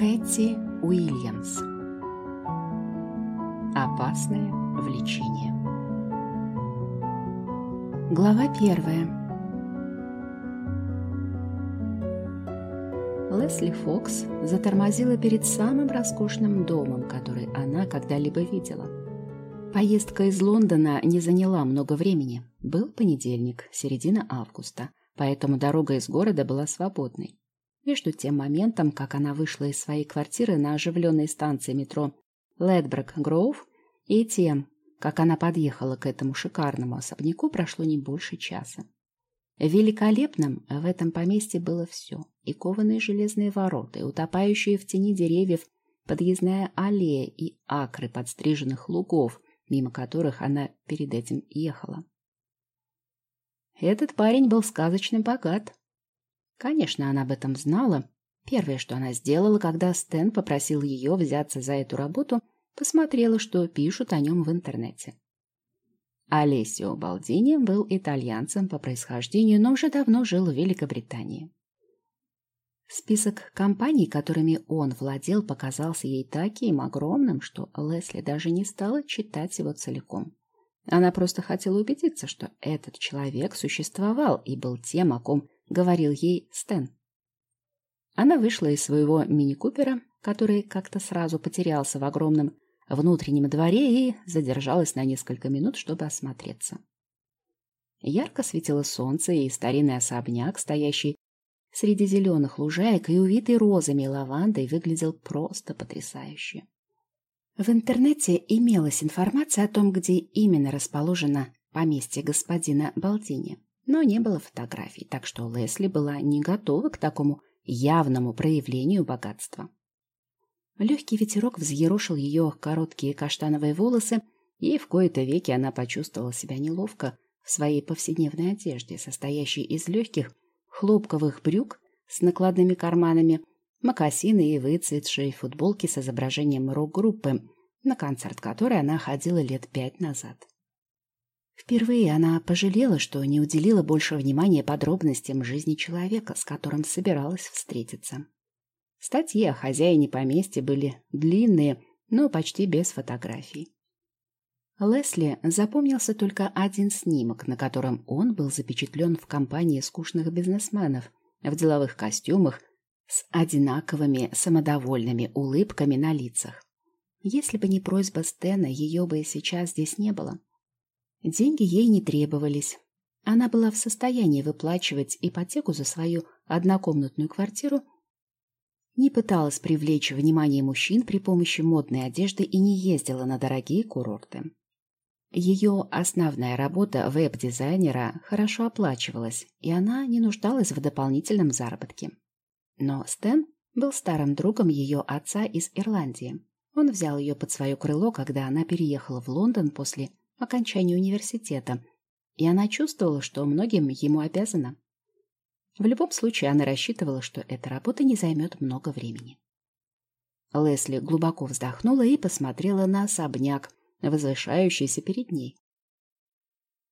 Кэти Уильямс Опасное влечение Глава первая Лесли Фокс затормозила перед самым роскошным домом, который она когда-либо видела. Поездка из Лондона не заняла много времени. Был понедельник, середина августа, поэтому дорога из города была свободной. Между тем моментом, как она вышла из своей квартиры на оживленной станции метро Ледбрек-Гроув, и тем, как она подъехала к этому шикарному особняку, прошло не больше часа. Великолепным в этом поместье было все. И кованые железные ворота, и утопающие в тени деревьев подъездная аллея и акры подстриженных лугов, мимо которых она перед этим ехала. Этот парень был сказочно богат, Конечно, она об этом знала. Первое, что она сделала, когда Стэн попросил ее взяться за эту работу, посмотрела, что пишут о нем в интернете. Алессио Балдини был итальянцем по происхождению, но уже давно жил в Великобритании. Список компаний, которыми он владел, показался ей таким огромным, что Лесли даже не стала читать его целиком. Она просто хотела убедиться, что этот человек существовал и был тем, о ком говорил ей Стэн. Она вышла из своего мини-купера, который как-то сразу потерялся в огромном внутреннем дворе и задержалась на несколько минут, чтобы осмотреться. Ярко светило солнце, и старинный особняк, стоящий среди зеленых лужаек и увитый розами и лавандой, выглядел просто потрясающе. В интернете имелась информация о том, где именно расположено поместье господина Балдини но не было фотографий, так что Лесли была не готова к такому явному проявлению богатства. Легкий ветерок взъерошил ее короткие каштановые волосы, и в кои-то веки она почувствовала себя неловко в своей повседневной одежде, состоящей из легких хлопковых брюк с накладными карманами, мокасины и выцветшей футболки с изображением рок-группы, на концерт которой она ходила лет пять назад. Впервые она пожалела, что не уделила больше внимания подробностям жизни человека, с которым собиралась встретиться. Статьи о хозяине поместья были длинные, но почти без фотографий. Лесли запомнился только один снимок, на котором он был запечатлен в компании скучных бизнесменов в деловых костюмах с одинаковыми самодовольными улыбками на лицах. Если бы не просьба Стена, ее бы сейчас здесь не было. Деньги ей не требовались. Она была в состоянии выплачивать ипотеку за свою однокомнатную квартиру, не пыталась привлечь внимание мужчин при помощи модной одежды и не ездила на дорогие курорты. Ее основная работа веб-дизайнера хорошо оплачивалась, и она не нуждалась в дополнительном заработке. Но Стэн был старым другом ее отца из Ирландии. Он взял ее под свое крыло, когда она переехала в Лондон после окончании университета, и она чувствовала, что многим ему обязана. В любом случае, она рассчитывала, что эта работа не займет много времени. Лесли глубоко вздохнула и посмотрела на особняк, возвышающийся перед ней.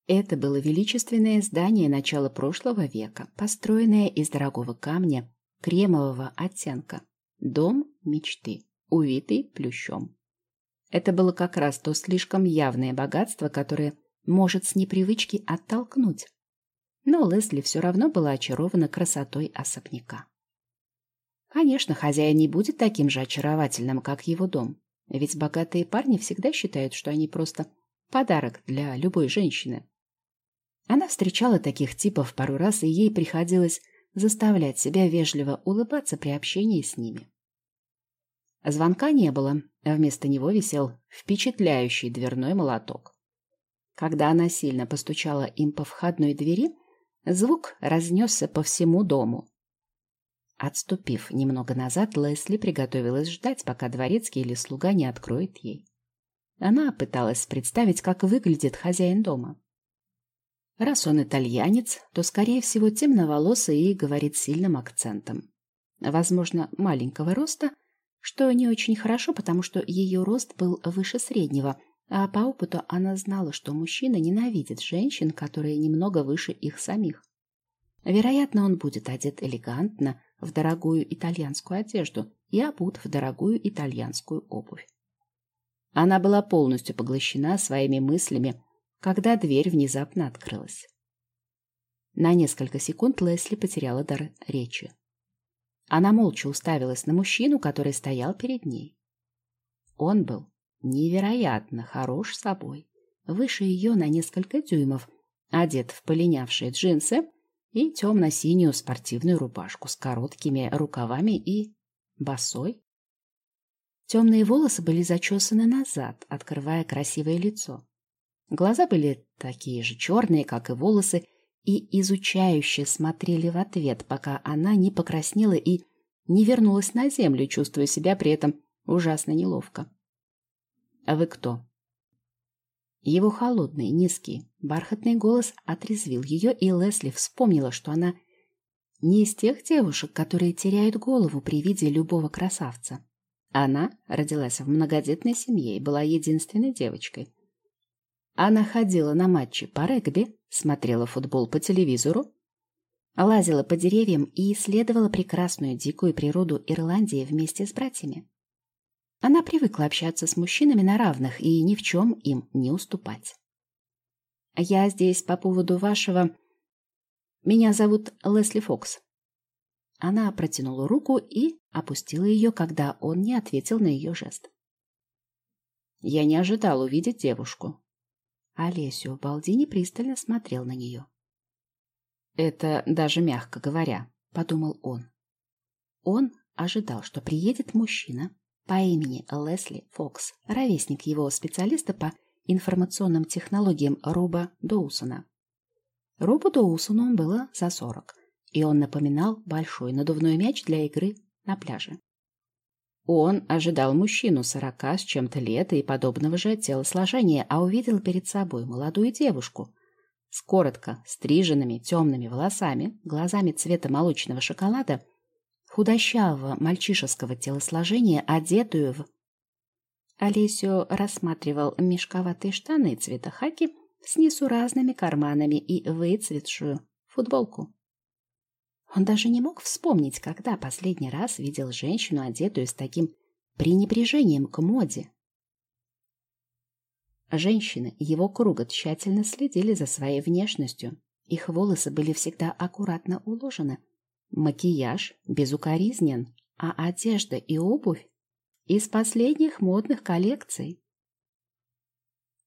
Это было величественное здание начала прошлого века, построенное из дорогого камня кремового оттенка. Дом мечты, увитый плющом. Это было как раз то слишком явное богатство, которое может с непривычки оттолкнуть. Но Лесли все равно была очарована красотой особняка. Конечно, хозяин не будет таким же очаровательным, как его дом. Ведь богатые парни всегда считают, что они просто подарок для любой женщины. Она встречала таких типов пару раз, и ей приходилось заставлять себя вежливо улыбаться при общении с ними. Звонка не было, а вместо него висел впечатляющий дверной молоток. Когда она сильно постучала им по входной двери, звук разнесся по всему дому. Отступив немного назад, Лесли приготовилась ждать, пока дворецкий или слуга не откроет ей. Она пыталась представить, как выглядит хозяин дома. Раз он итальянец, то, скорее всего, темноволосый и говорит сильным акцентом. Возможно, маленького роста – что не очень хорошо, потому что ее рост был выше среднего, а по опыту она знала, что мужчины ненавидят женщин, которые немного выше их самих. Вероятно, он будет одет элегантно, в дорогую итальянскую одежду, и обут в дорогую итальянскую обувь. Она была полностью поглощена своими мыслями, когда дверь внезапно открылась. На несколько секунд Лесли потеряла дар речи. Она молча уставилась на мужчину, который стоял перед ней. Он был невероятно хорош собой, выше ее на несколько дюймов, одет в полинявшие джинсы и темно-синюю спортивную рубашку с короткими рукавами и босой. Темные волосы были зачесаны назад, открывая красивое лицо. Глаза были такие же черные, как и волосы, и изучающе смотрели в ответ, пока она не покраснела и не вернулась на землю, чувствуя себя при этом ужасно неловко. «А вы кто?» Его холодный, низкий, бархатный голос отрезвил ее, и Лесли вспомнила, что она не из тех девушек, которые теряют голову при виде любого красавца. Она родилась в многодетной семье и была единственной девочкой. Она ходила на матчи по регби, смотрела футбол по телевизору, лазила по деревьям и исследовала прекрасную дикую природу Ирландии вместе с братьями. Она привыкла общаться с мужчинами на равных и ни в чем им не уступать. «Я здесь по поводу вашего...» «Меня зовут Лесли Фокс». Она протянула руку и опустила ее, когда он не ответил на ее жест. Я не ожидал увидеть девушку. Олесио Балдини пристально смотрел на нее. «Это даже мягко говоря», — подумал он. Он ожидал, что приедет мужчина, по имени Лесли Фокс, ровесник его специалиста по информационным технологиям Руба Доусона. Рубу Доусону было за сорок, и он напоминал большой надувной мяч для игры на пляже. Он ожидал мужчину сорока с чем-то лет и подобного же телосложения, а увидел перед собой молодую девушку с коротко стриженными темными волосами, глазами цвета молочного шоколада худощавого мальчишеского телосложения, одетую в... Олесио рассматривал мешковатые штаны цвета хаки с несуразными карманами и выцветшую футболку. Он даже не мог вспомнить, когда последний раз видел женщину, одетую с таким пренебрежением к моде. Женщины его круга тщательно следили за своей внешностью. Их волосы были всегда аккуратно уложены, Макияж безукоризнен, а одежда и обувь из последних модных коллекций.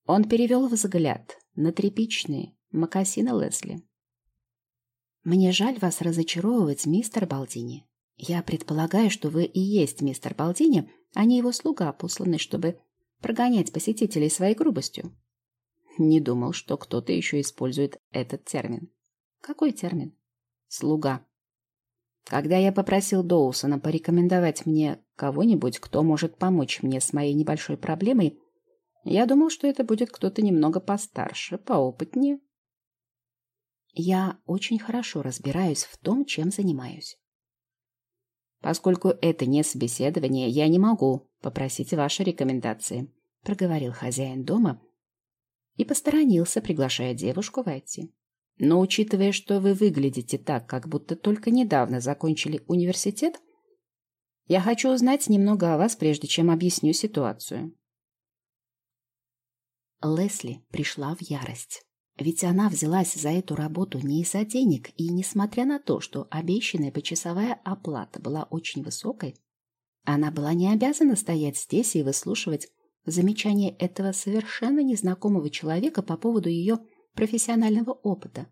Он перевел взгляд на тряпичные мокасины Лесли. «Мне жаль вас разочаровывать, мистер Балдини. Я предполагаю, что вы и есть мистер Балдини, а не его слуга, посланный, чтобы прогонять посетителей своей грубостью». Не думал, что кто-то еще использует этот термин. Какой термин? Слуга. Когда я попросил Доусона порекомендовать мне кого-нибудь, кто может помочь мне с моей небольшой проблемой, я думал, что это будет кто-то немного постарше, поопытнее. Я очень хорошо разбираюсь в том, чем занимаюсь. Поскольку это не собеседование, я не могу попросить ваши рекомендации, проговорил хозяин дома и посторонился, приглашая девушку войти. Но учитывая, что вы выглядите так, как будто только недавно закончили университет, я хочу узнать немного о вас, прежде чем объясню ситуацию. Лесли пришла в ярость. Ведь она взялась за эту работу не из-за денег, и несмотря на то, что обещанная почасовая оплата была очень высокой, она была не обязана стоять здесь и выслушивать замечания этого совершенно незнакомого человека по поводу ее профессионального опыта.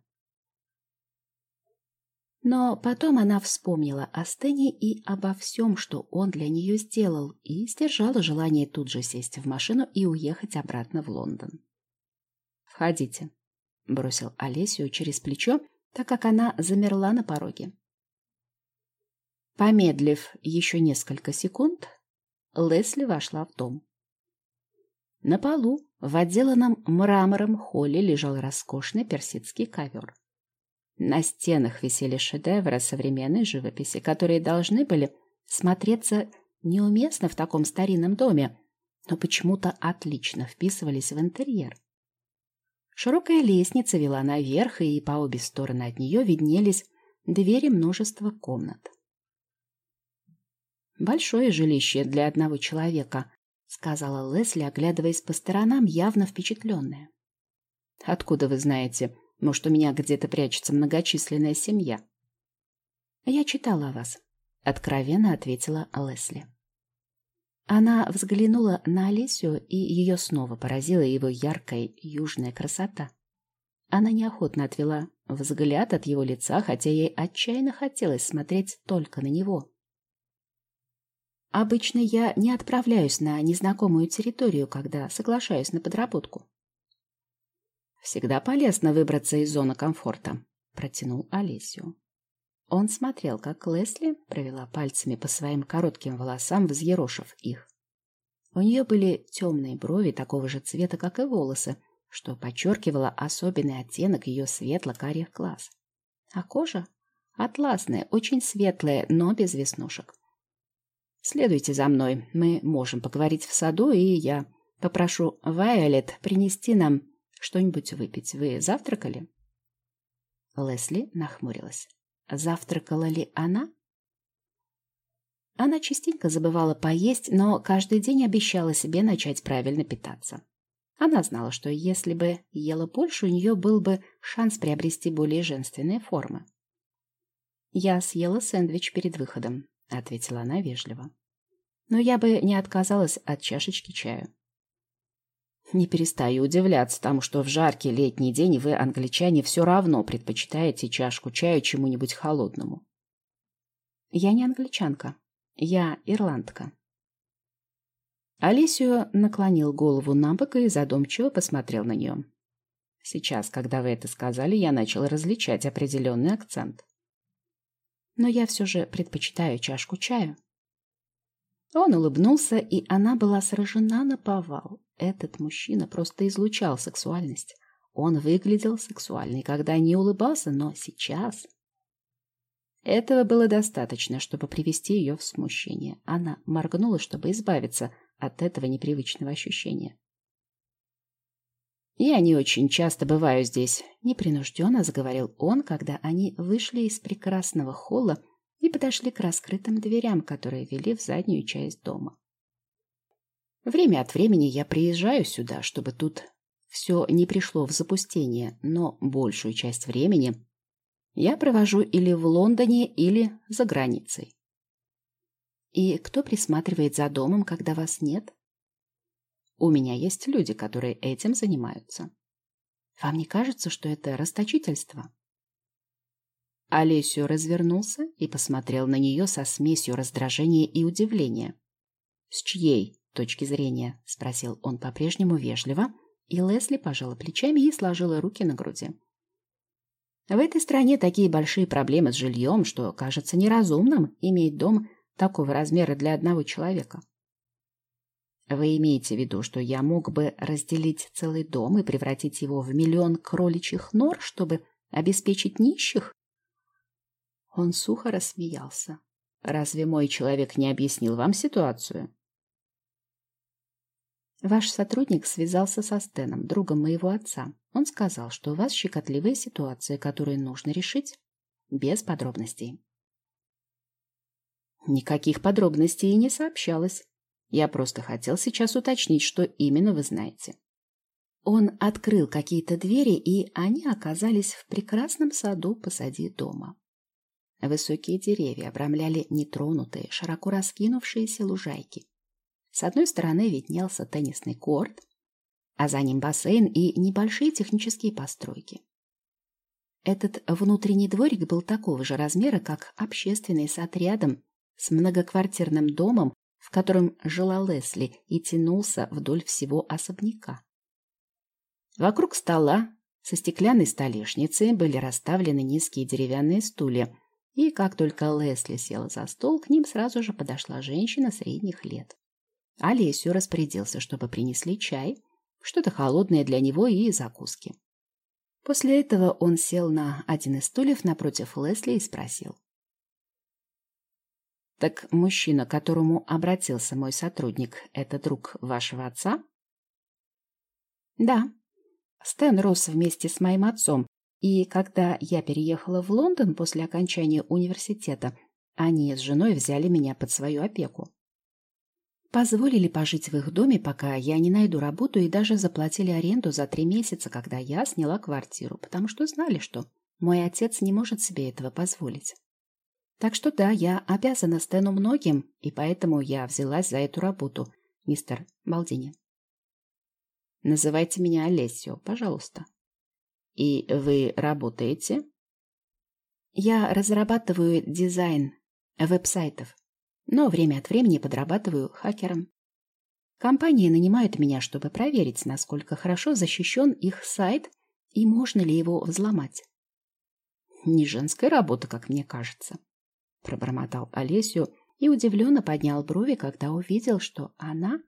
Но потом она вспомнила о Стэне и обо всем, что он для нее сделал, и сдержала желание тут же сесть в машину и уехать обратно в Лондон. «Входите», — бросил Олесию через плечо, так как она замерла на пороге. Помедлив еще несколько секунд, Лесли вошла в дом. На полу в отделанном мрамором холле лежал роскошный персидский ковер. На стенах висели шедевры современной живописи, которые должны были смотреться неуместно в таком старинном доме, но почему-то отлично вписывались в интерьер. Широкая лестница вела наверх, и по обе стороны от нее виднелись двери множества комнат. Большое жилище для одного человека, сказала Лесли, оглядываясь по сторонам, явно впечатленная. Откуда вы знаете? Может, у меня где-то прячется многочисленная семья? Я читала о вас, откровенно ответила Лесли. Она взглянула на Олесю, и ее снова поразила его яркая южная красота. Она неохотно отвела взгляд от его лица, хотя ей отчаянно хотелось смотреть только на него. Обычно я не отправляюсь на незнакомую территорию, когда соглашаюсь на подработку. Всегда полезно выбраться из зоны комфорта, протянул Олесю. Он смотрел, как Лесли провела пальцами по своим коротким волосам, взъерошив их. У нее были темные брови такого же цвета, как и волосы, что подчеркивало особенный оттенок ее светло-карих глаз. А кожа? Атласная, очень светлая, но без веснушек. «Следуйте за мной. Мы можем поговорить в саду, и я попрошу Вайолет принести нам что-нибудь выпить. Вы завтракали?» Лесли нахмурилась. Завтракала ли она? Она частенько забывала поесть, но каждый день обещала себе начать правильно питаться. Она знала, что если бы ела больше, у нее был бы шанс приобрести более женственные формы. «Я съела сэндвич перед выходом», — ответила она вежливо. «Но я бы не отказалась от чашечки чаю». Не перестаю удивляться тому, что в жаркий летний день вы, англичане, все равно предпочитаете чашку чая чему-нибудь холодному. Я не англичанка. Я ирландка. Алисио наклонил голову на бок и задумчиво посмотрел на нее. Сейчас, когда вы это сказали, я начал различать определенный акцент. Но я все же предпочитаю чашку чая. Он улыбнулся, и она была сражена на повал. Этот мужчина просто излучал сексуальность. Он выглядел сексуальный, когда не улыбался, но сейчас... Этого было достаточно, чтобы привести ее в смущение. Она моргнула, чтобы избавиться от этого непривычного ощущения. «Я не очень часто бываю здесь», — непринужденно заговорил он, когда они вышли из прекрасного холла и подошли к раскрытым дверям, которые вели в заднюю часть дома. Время от времени я приезжаю сюда, чтобы тут все не пришло в запустение, но большую часть времени я провожу или в Лондоне, или за границей. И кто присматривает за домом, когда вас нет? У меня есть люди, которые этим занимаются. Вам не кажется, что это расточительство? Олесю развернулся и посмотрел на нее со смесью раздражения и удивления. «С чьей точки зрения?» — спросил он по-прежнему вежливо, и Лесли пожала плечами и сложила руки на груди. В этой стране такие большие проблемы с жильем, что кажется неразумным иметь дом такого размера для одного человека. Вы имеете в виду, что я мог бы разделить целый дом и превратить его в миллион кроличьих нор, чтобы обеспечить нищих? Он сухо рассмеялся. «Разве мой человек не объяснил вам ситуацию?» Ваш сотрудник связался со Стеном, другом моего отца. Он сказал, что у вас щекотливая ситуация, которую нужно решить без подробностей. Никаких подробностей и не сообщалось. Я просто хотел сейчас уточнить, что именно вы знаете. Он открыл какие-то двери, и они оказались в прекрасном саду позади дома. Высокие деревья обрамляли нетронутые, широко раскинувшиеся лужайки. С одной стороны виднелся теннисный корт, а за ним бассейн и небольшие технические постройки. Этот внутренний дворик был такого же размера, как общественный сад рядом с многоквартирным домом, в котором жила Лесли, и тянулся вдоль всего особняка. Вокруг стола со стеклянной столешницей были расставлены низкие деревянные стулья, и как только Лесли села за стол, к ним сразу же подошла женщина средних лет. Олесю распорядился, чтобы принесли чай, что-то холодное для него и закуски. После этого он сел на один из стульев напротив Лесли и спросил. «Так мужчина, к которому обратился мой сотрудник, это друг вашего отца?» «Да. Стэн рос вместе с моим отцом, и когда я переехала в Лондон после окончания университета, Они с женой взяли меня под свою опеку. Позволили пожить в их доме, пока я не найду работу, и даже заплатили аренду за три месяца, когда я сняла квартиру, потому что знали, что мой отец не может себе этого позволить. Так что да, я обязана Стэну многим, и поэтому я взялась за эту работу, мистер Балдини. Называйте меня Олесио, пожалуйста. И вы работаете? Я разрабатываю дизайн веб-сайтов, но время от времени подрабатываю хакером. Компании нанимают меня, чтобы проверить, насколько хорошо защищен их сайт и можно ли его взломать. Не женская работа, как мне кажется, пробормотал Олесю и удивленно поднял брови, когда увидел, что она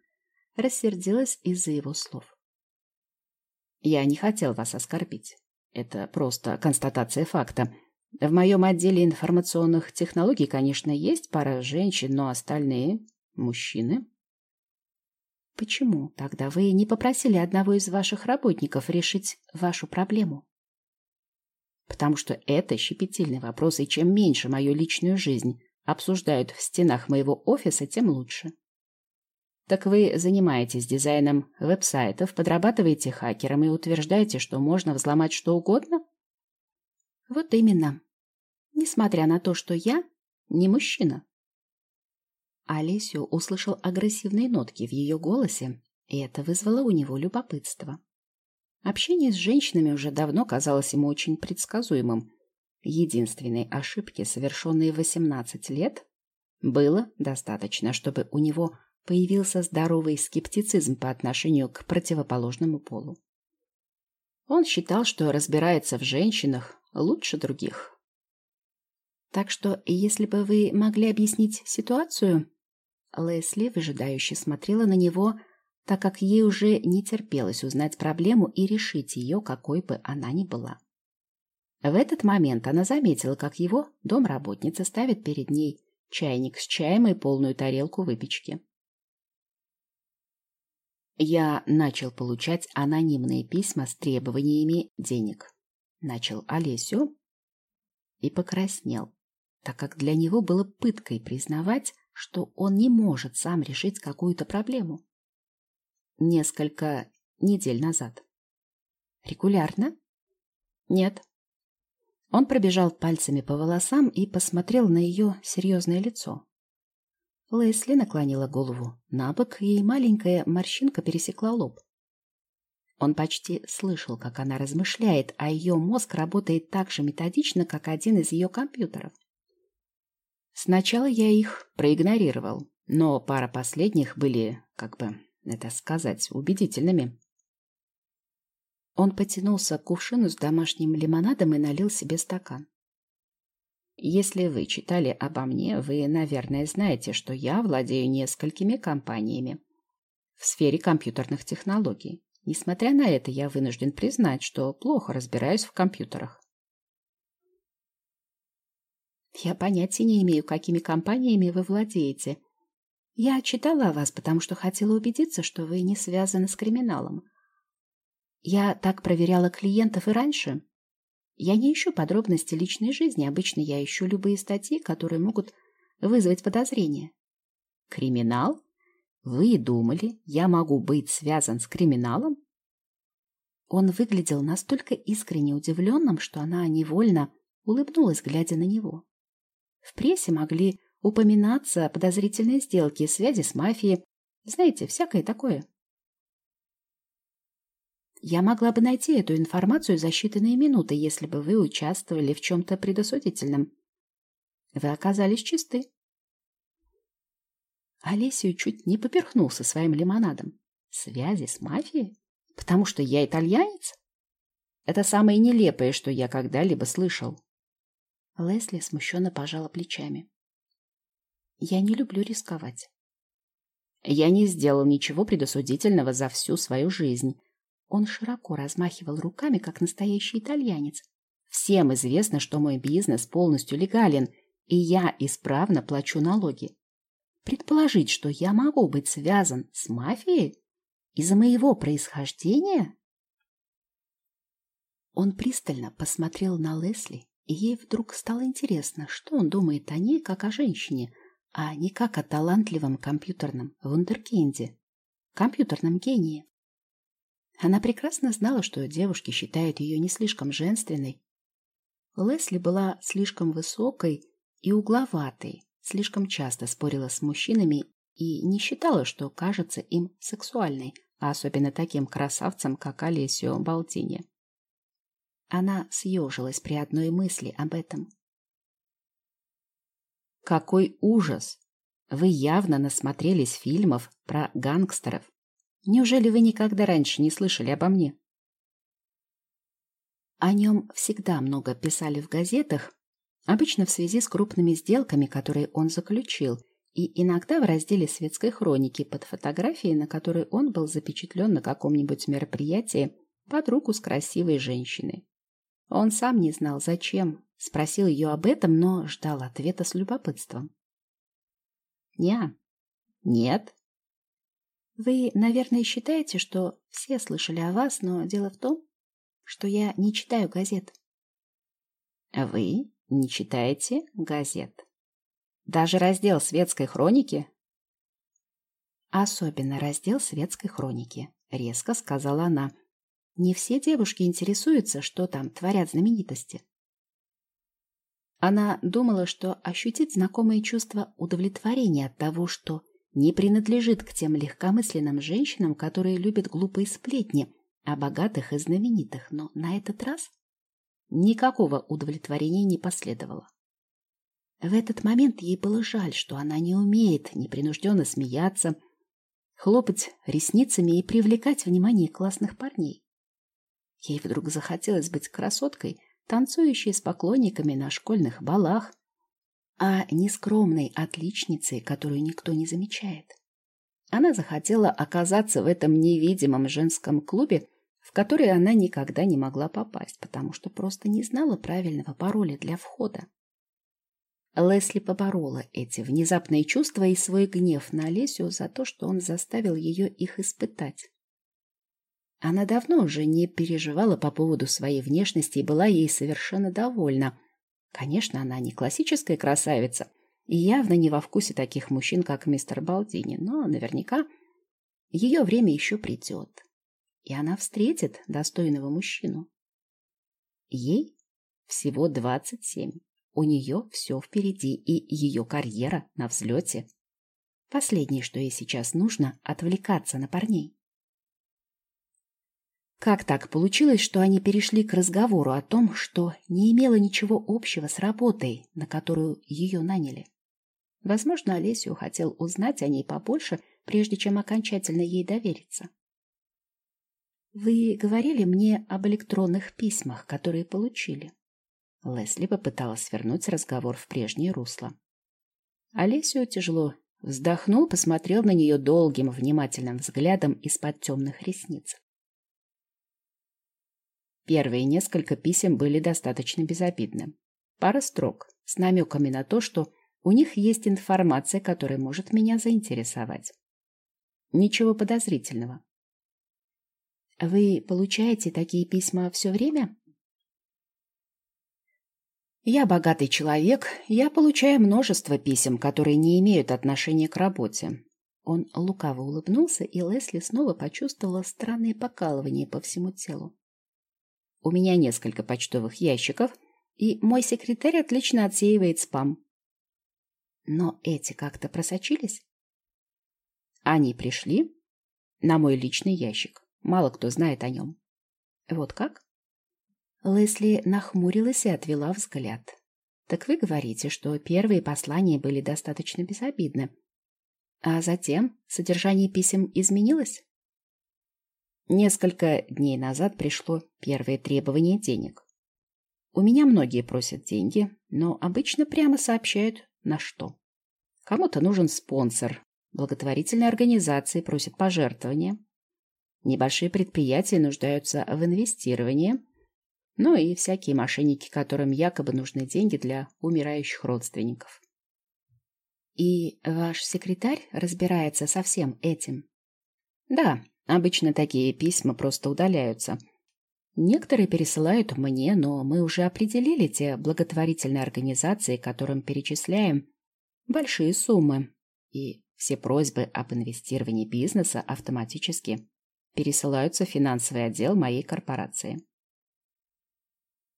рассердилась из-за его слов. Я не хотел вас оскорбить. Это просто констатация факта. В моем отделе информационных технологий, конечно, есть пара женщин, но остальные — мужчины. Почему тогда вы не попросили одного из ваших работников решить вашу проблему? Потому что это щепетильный вопрос, и чем меньше мою личную жизнь обсуждают в стенах моего офиса, тем лучше. Так вы занимаетесь дизайном веб-сайтов, подрабатываете хакером и утверждаете, что можно взломать что угодно? Вот именно. Несмотря на то, что я не мужчина. Олесю услышал агрессивные нотки в ее голосе, и это вызвало у него любопытство. Общение с женщинами уже давно казалось ему очень предсказуемым. Единственной ошибки, совершенной в 18 лет, было достаточно, чтобы у него появился здоровый скептицизм по отношению к противоположному полу. Он считал, что разбирается в женщинах лучше других. Так что, если бы вы могли объяснить ситуацию... Лесли выжидающе смотрела на него, так как ей уже не терпелось узнать проблему и решить ее, какой бы она ни была. В этот момент она заметила, как его домработница ставит перед ней чайник с чаем и полную тарелку выпечки. Я начал получать анонимные письма с требованиями денег. Начал Олесю и покраснел, так как для него было пыткой признавать, что он не может сам решить какую-то проблему. Несколько недель назад. Регулярно? Нет. Он пробежал пальцами по волосам и посмотрел на ее серьезное лицо. Лесли наклонила голову на бок, и маленькая морщинка пересекла лоб. Он почти слышал, как она размышляет, а ее мозг работает так же методично, как один из ее компьютеров. Сначала я их проигнорировал, но пара последних были, как бы это сказать, убедительными. Он потянулся к кувшину с домашним лимонадом и налил себе стакан. Если вы читали обо мне, вы, наверное, знаете, что я владею несколькими компаниями в сфере компьютерных технологий. Несмотря на это, я вынужден признать, что плохо разбираюсь в компьютерах. Я понятия не имею, какими компаниями вы владеете. Я читала о вас, потому что хотела убедиться, что вы не связаны с криминалом. Я так проверяла клиентов и раньше. Я не ищу подробности личной жизни. Обычно я ищу любые статьи, которые могут вызвать подозрения. Криминал? Вы думали, я могу быть связан с криминалом? Он выглядел настолько искренне удивленным, что она невольно улыбнулась, глядя на него. В прессе могли упоминаться подозрительные сделки, связи с мафией, знаете, всякое такое. Я могла бы найти эту информацию за считанные минуты, если бы вы участвовали в чем-то предосудительном. Вы оказались чисты. Олесию чуть не поперхнулся своим лимонадом. Связи с мафией? Потому что я итальянец? Это самое нелепое, что я когда-либо слышал. Лесли смущенно пожала плечами. Я не люблю рисковать. Я не сделал ничего предосудительного за всю свою жизнь. Он широко размахивал руками, как настоящий итальянец. Всем известно, что мой бизнес полностью легален, и я исправно плачу налоги. Предположить, что я могу быть связан с мафией из-за моего происхождения? Он пристально посмотрел на Лесли, И ей вдруг стало интересно, что он думает о ней как о женщине, а не как о талантливом компьютерном вундеркинде, компьютерном гении. Она прекрасно знала, что девушки считают ее не слишком женственной. Лесли была слишком высокой и угловатой, слишком часто спорила с мужчинами и не считала, что кажется им сексуальной, а особенно таким красавцем, как Олесио Балтини. Она съежилась при одной мысли об этом. Какой ужас! Вы явно насмотрелись фильмов про гангстеров. Неужели вы никогда раньше не слышали обо мне? О нем всегда много писали в газетах, обычно в связи с крупными сделками, которые он заключил, и иногда в разделе светской хроники под фотографией, на которой он был запечатлен на каком-нибудь мероприятии под руку с красивой женщиной. Он сам не знал, зачем, спросил ее об этом, но ждал ответа с любопытством. «Не, нет». «Вы, наверное, считаете, что все слышали о вас, но дело в том, что я не читаю газет». «Вы не читаете газет. Даже раздел светской хроники? Особенно раздел светской хроники, резко сказала она. Не все девушки интересуются, что там творят знаменитости. Она думала, что ощутит знакомые чувства удовлетворения от того, что не принадлежит к тем легкомысленным женщинам, которые любят глупые сплетни о богатых и знаменитых, но на этот раз Никакого удовлетворения не последовало. В этот момент ей было жаль, что она не умеет непринужденно смеяться, хлопать ресницами и привлекать внимание классных парней. Ей вдруг захотелось быть красоткой, танцующей с поклонниками на школьных балах, а не скромной отличницей, которую никто не замечает. Она захотела оказаться в этом невидимом женском клубе, в который она никогда не могла попасть, потому что просто не знала правильного пароля для входа. Лесли поборола эти внезапные чувства и свой гнев на Олесю за то, что он заставил ее их испытать. Она давно уже не переживала по поводу своей внешности и была ей совершенно довольна. Конечно, она не классическая красавица и явно не во вкусе таких мужчин, как мистер Балдини, но наверняка ее время еще придет и она встретит достойного мужчину. Ей всего двадцать семь. У нее все впереди, и ее карьера на взлете. Последнее, что ей сейчас нужно, отвлекаться на парней. Как так получилось, что они перешли к разговору о том, что не имело ничего общего с работой, на которую ее наняли? Возможно, Олесю хотел узнать о ней побольше, прежде чем окончательно ей довериться. Вы говорили мне об электронных письмах, которые получили. Лесли попыталась вернуть разговор в прежнее русло. Олесио тяжело вздохнул, посмотрел на нее долгим, внимательным взглядом из-под темных ресниц. Первые несколько писем были достаточно безобидны. Пара строк с намеками на то, что у них есть информация, которая может меня заинтересовать. Ничего подозрительного. Вы получаете такие письма все время? Я богатый человек, я получаю множество писем, которые не имеют отношения к работе. Он лукаво улыбнулся, и Лесли снова почувствовала странные покалывания по всему телу. У меня несколько почтовых ящиков, и мой секретарь отлично отсеивает спам. Но эти как-то просочились? Они пришли на мой личный ящик. Мало кто знает о нем. Вот как? Лесли нахмурилась и отвела взгляд. Так вы говорите, что первые послания были достаточно безобидны. А затем содержание писем изменилось? Несколько дней назад пришло первое требование денег. У меня многие просят деньги, но обычно прямо сообщают, на что. Кому-то нужен спонсор, благотворительные организации просят пожертвования, Небольшие предприятия нуждаются в инвестировании, ну и всякие мошенники, которым якобы нужны деньги для умирающих родственников. И ваш секретарь разбирается со всем этим? Да, обычно такие письма просто удаляются. Некоторые пересылают мне, но мы уже определили те благотворительные организации, которым перечисляем большие суммы. И все просьбы об инвестировании бизнеса автоматически пересылаются в финансовый отдел моей корпорации.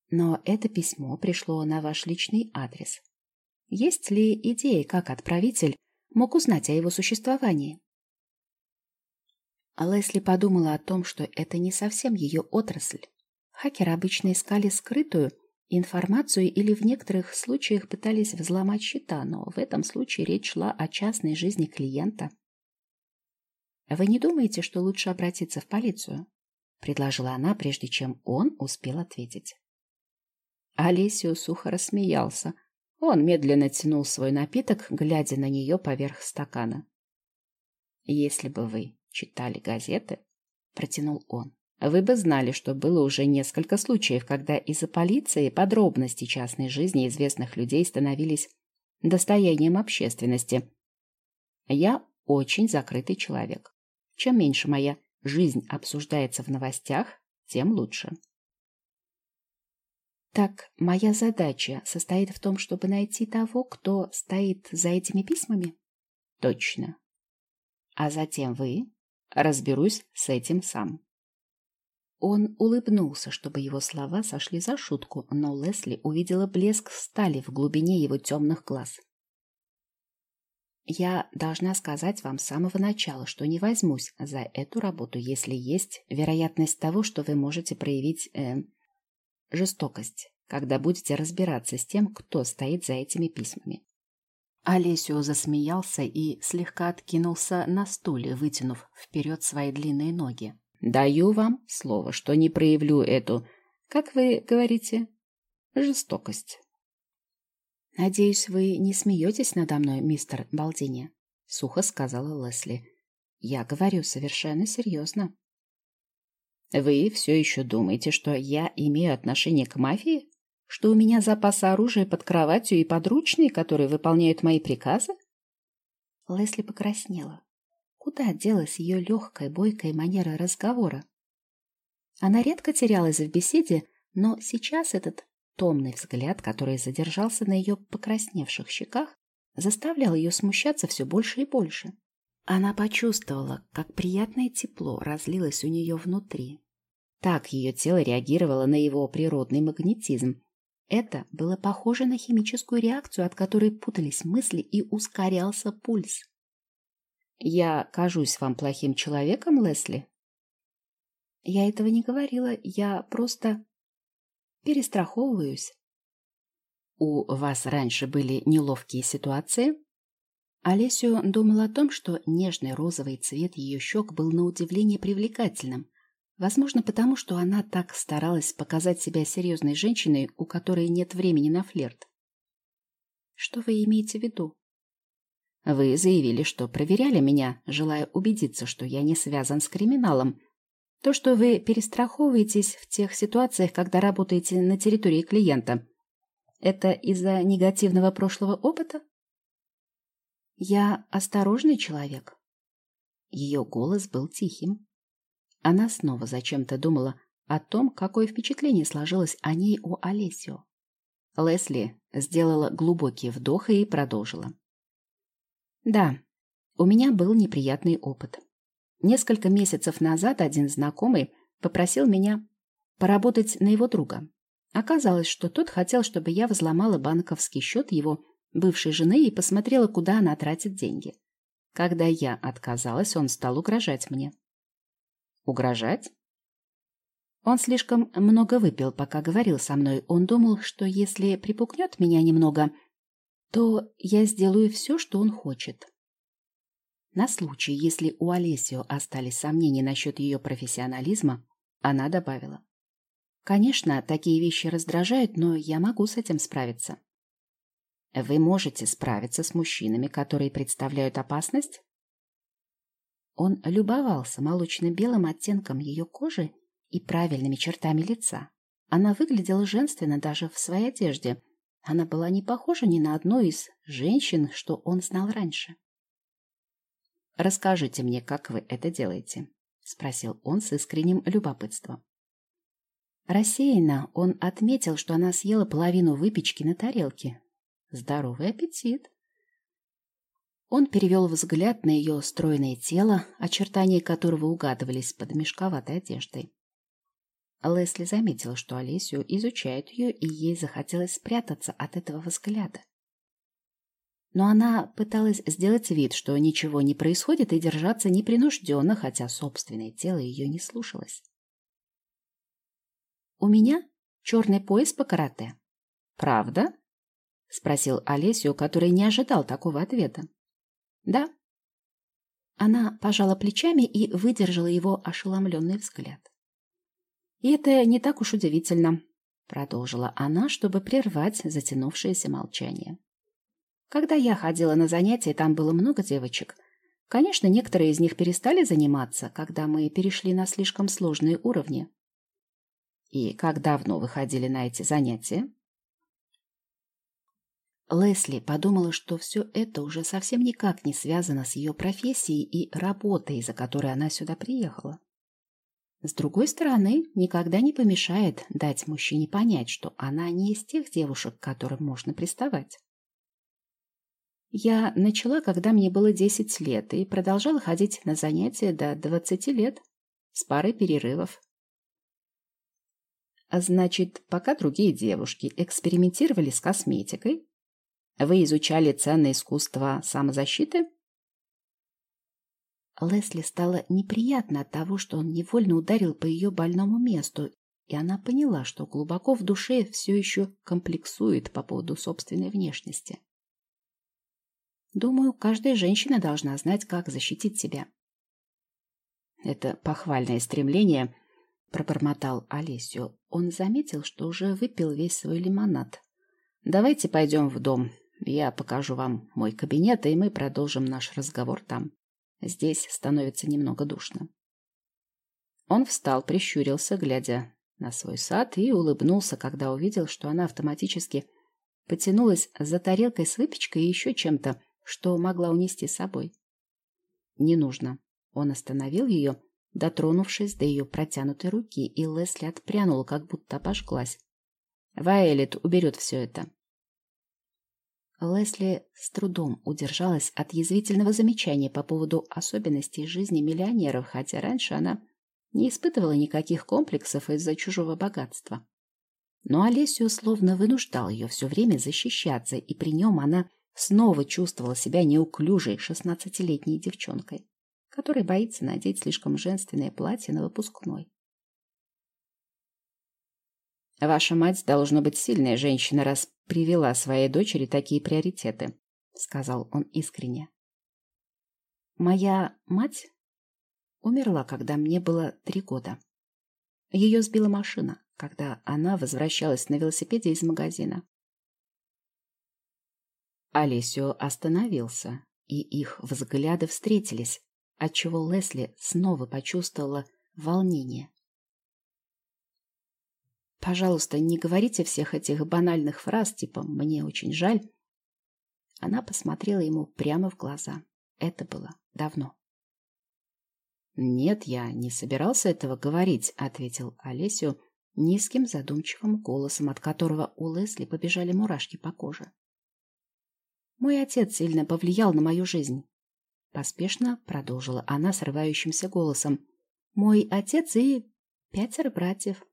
Но это письмо пришло на ваш личный адрес. Есть ли идеи, как отправитель мог узнать о его существовании? Лесли подумала о том, что это не совсем ее отрасль. Хакеры обычно искали скрытую информацию или в некоторых случаях пытались взломать счета, но в этом случае речь шла о частной жизни клиента. «Вы не думаете, что лучше обратиться в полицию?» — предложила она, прежде чем он успел ответить. Олесио сухо рассмеялся. Он медленно тянул свой напиток, глядя на нее поверх стакана. «Если бы вы читали газеты, — протянул он, — вы бы знали, что было уже несколько случаев, когда из-за полиции подробности частной жизни известных людей становились достоянием общественности. Я очень закрытый человек. Чем меньше моя жизнь обсуждается в новостях, тем лучше. Так, моя задача состоит в том, чтобы найти того, кто стоит за этими письмами? Точно. А затем вы Разберусь с этим сам. Он улыбнулся, чтобы его слова сошли за шутку, но Лесли увидела блеск стали в глубине его темных глаз. «Я должна сказать вам с самого начала, что не возьмусь за эту работу, если есть вероятность того, что вы можете проявить э, жестокость, когда будете разбираться с тем, кто стоит за этими письмами. Олесио засмеялся и слегка откинулся на стуле, вытянув вперед свои длинные ноги. «Даю вам слово, что не проявлю эту, как вы говорите, жестокость». «Надеюсь, вы не смеетесь надо мной, мистер Балдини?» — сухо сказала Лесли. «Я говорю совершенно серьезно». «Вы все еще думаете, что я имею отношение к мафии?» Что у меня запас оружия под кроватью и подручные, которые выполняют мои приказы? Лесли покраснела. Куда делась ее легкая, бойкая манера разговора? Она редко терялась в беседе, но сейчас этот томный взгляд, который задержался на ее покрасневших щеках, заставлял ее смущаться все больше и больше. Она почувствовала, как приятное тепло разлилось у нее внутри. Так ее тело реагировало на его природный магнетизм, это было похоже на химическую реакцию, от которой путались мысли и ускорялся пульс. «Я кажусь вам плохим человеком, Лесли?» «Я этого не говорила, я просто перестраховываюсь». «У вас раньше были неловкие ситуации?» Олесю думал о том, что нежный розовый цвет ее щек был на удивление привлекательным, Возможно, потому что она так старалась показать себя серьезной женщиной, у которой нет времени на флирт. Что вы имеете в виду? Вы заявили, что проверяли меня, желая убедиться, что я не связан с криминалом. То, что вы перестраховываетесь в тех ситуациях, когда работаете на территории клиента, это из-за негативного прошлого опыта? Я осторожный человек. Ее голос был тихим. Она снова зачем-то думала о том, какое впечатление сложилось о ней у Олесио. Лесли сделала глубокий вдох и продолжила. «Да, у меня был неприятный опыт. Несколько месяцев назад один знакомый попросил меня поработать на его друга. Оказалось, что тот хотел, чтобы я взломала банковский счет его бывшей жены и посмотрела, куда она тратит деньги. Когда я отказалась, он стал угрожать мне. Угрожать? Он слишком много выпил, пока говорил со мной. Он думал, что если припукнет меня немного, то я сделаю все, что он хочет. На случай, если у Олесио остались сомнения насчет ее профессионализма, она добавила. Конечно, такие вещи раздражают, но я могу с этим справиться. Вы можете справиться с мужчинами, которые представляют опасность? Он любовался молочно-белым оттенком ее кожи и правильными чертами лица. Она выглядела женственно даже в своей одежде. Она была не похожа ни на одну из женщин, что он знал раньше. «Расскажите мне, как вы это делаете?» — спросил он с искренним любопытством. Рассеянно он отметил, что она съела половину выпечки на тарелке. Здоровый аппетит. Он перевел взгляд на ее стройное тело, очертания которого угадывались под мешковатой одеждой. Лесли заметила, что Олесю изучает ее, и ей захотелось спрятаться от этого взгляда. Но она пыталась сделать вид, что ничего не происходит, и держаться непринужденно, хотя собственное тело ее не слушалось. «У меня черный пояс по карате». «Правда?» — спросил Олесю, который не ожидал такого ответа. «Да». Она пожала плечами и выдержала его ошеломленный взгляд. И это не так уж удивительно, продолжила она, чтобы прервать затянувшееся молчание. Когда я ходила на занятия, там было много девочек. Конечно, некоторые из них перестали заниматься, когда мы перешли на слишком сложные уровни. И как давно вы ходили на эти занятия? Лесли подумала, что все это уже совсем никак не связано с ее профессией и работой, из-за которой она сюда приехала. С другой стороны, никогда не помешает дать мужчине понять, что она не из тех девушек, к которым можно приставать. Я начала, когда мне было 10 лет, и продолжала ходить на занятия до 20 лет, с парой перерывов. А значит, пока другие девушки экспериментировали с косметикой, вы изучали ценное искусство самозащиты? Лесли стало неприятно от того, что он невольно ударил по ее больному месту, и она поняла, что глубоко в душе все еще комплексует по поводу собственной внешности. Думаю, каждая женщина должна знать, как защитить себя. Это похвальное стремление, пробормотал Олесю. Он заметил, что уже выпил весь свой лимонад. Давайте пойдем в дом. Я покажу вам мой кабинет, и мы продолжим наш разговор там. Здесь становится немного душно. Он встал, прищурился, глядя на свой сад, и улыбнулся, когда увидел, что она автоматически потянулась за тарелкой с выпечкой и еще чем-то, что могла унести с собой. «Не нужно». Он остановил ее, дотронувшись до ее протянутой руки, и Лесли отпрянула, как будто обожглась. «Ваэлит уберет все это». Лесли с трудом удержалась от язвительного замечания по поводу особенностей жизни миллионеров, хотя раньше она не испытывала никаких комплексов из-за чужого богатства. Но Олесю словно вынуждал ее все время защищаться, и при нем она снова чувствовала себя неуклюжей шестнадцатилетней девчонкой, которая боится надеть слишком женственное платье на выпускной. Ваша мать должна быть сильная женщина, раз привела своей дочери такие приоритеты, сказал он искренне. Моя мать умерла, когда мне было три года. Ее сбила машина, когда она возвращалась на велосипеде из магазина. Олесио остановился, и их взгляды встретились, отчего Лесли снова почувствовала волнение. Пожалуйста, не говорите всех этих банальных фраз, типа «мне очень жаль». Она посмотрела ему прямо в глаза. Это было давно. «Нет, я не собирался этого говорить», — ответил Олесю низким задумчивым голосом, от которого у Лесли побежали мурашки по коже. «Мой отец сильно повлиял на мою жизнь», — поспешно продолжила она срывающимся голосом. «Мой отец и пятеро братьев.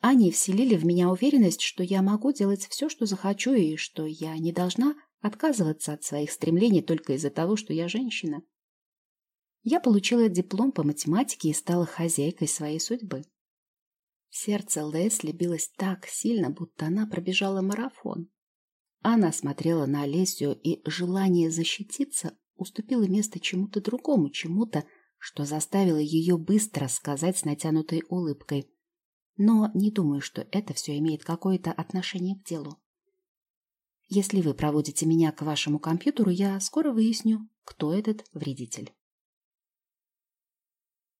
Они вселили в меня уверенность, что я могу делать все, что захочу, и что я не должна отказываться от своих стремлений только из-за того, что я женщина. Я получила диплом по математике и стала хозяйкой своей судьбы. Сердце Лесли билось так сильно, будто она пробежала марафон. Она смотрела на Олесю, и желание защититься уступило место чему-то другому, чему-то, что заставило ее быстро сказать с натянутой улыбкой. Но не думаю, что это все имеет какое-то отношение к делу. Если вы проводите меня к вашему компьютеру, я скоро выясню, кто этот вредитель.